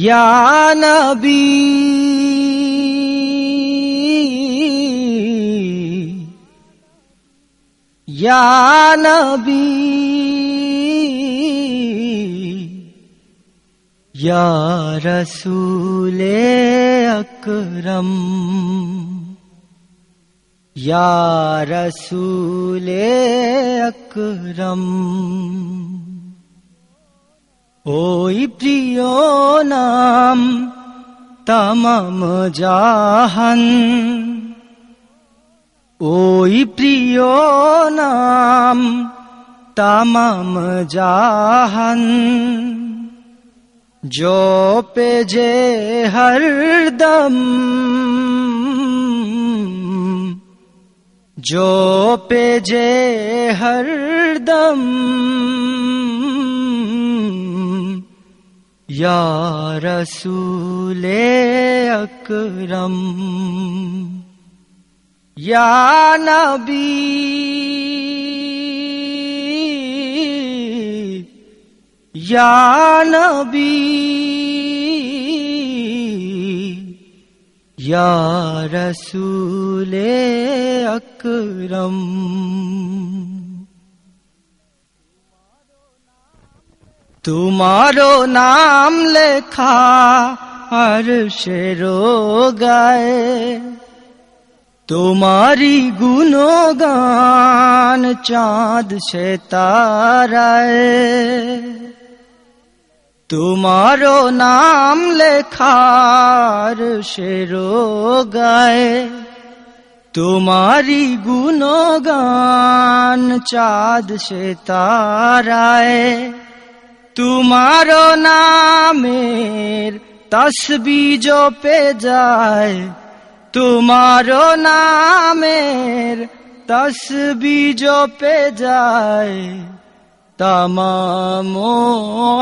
یا نبی یا نبی یا رسول اکرم یا رسول اکرم ওই প্রিয় নাম তামাম জাহান ওই প্রিয় নাম তামাম জাহান जो पे जे हरदम जो पे जे हरदम یا رسول اکرم یا نبی یا نبی یا رسول اکرم۔ তোমারো নাম লেখা আর শেরো গায়ে তোমারি গুণগান চাঁদ সে তারায়। তোমারো নাম লেখার শেরো গায়ে তোমারি গুণগান চাঁদ সে তারায়। তোমার নামের তসবি জপে যায়। তোমার নামের তসবি জপে যায়। তাম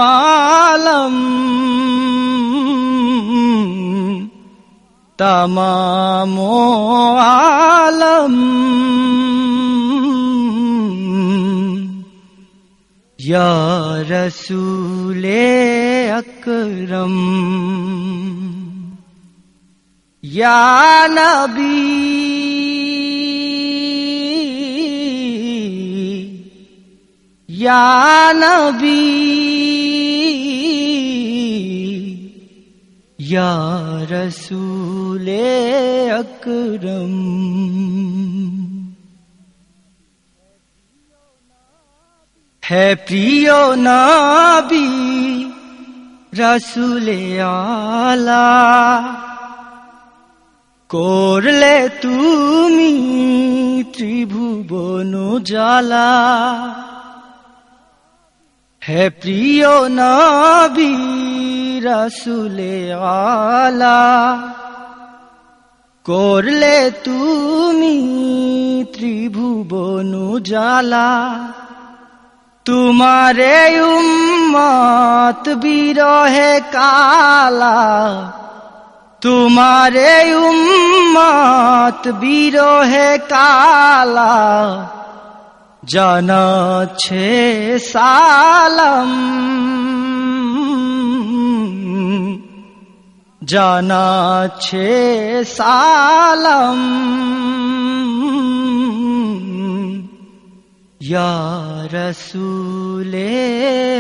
আলম তমাম আলম। یا رسول اکرم یا نبی یا نبی یا رسول اکرم হে প্রিয় নাবি, রসুলে আলা করলে তুমি ত্রিভুবন জালা হে প্রিয় নাবি, রসুলে আলা করলে তুমি ত্রিভুবন জালা তোমারে উম্মত বিরহে কালা তোমারে উম্মত বিরহে কালা জানাচ্ছে সালাম। জানাচ্ছে সালাম। یا رسول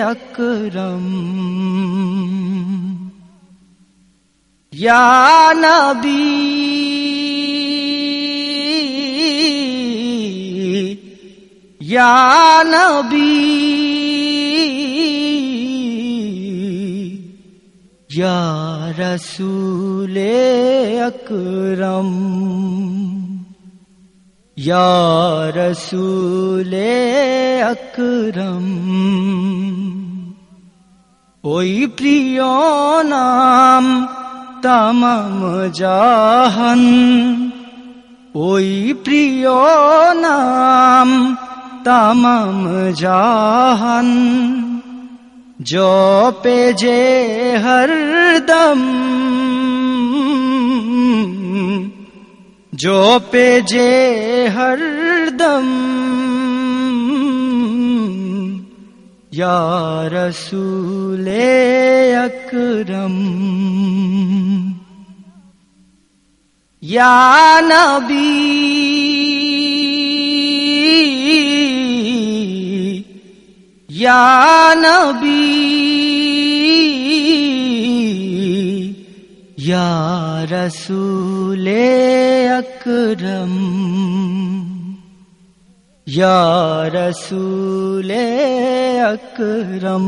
اکرم یا نبی یا نبی یا رسول اکرم रसूले अकरम् ओ प्रिय नम तम जहन् ओ प्रिय नाम तम जहन्। जोपेजे हरदम् جو پیجے ہر دم یا رسول اکرم یا نبی یا نبی یا رسول اکرم یا رسول اکرم۔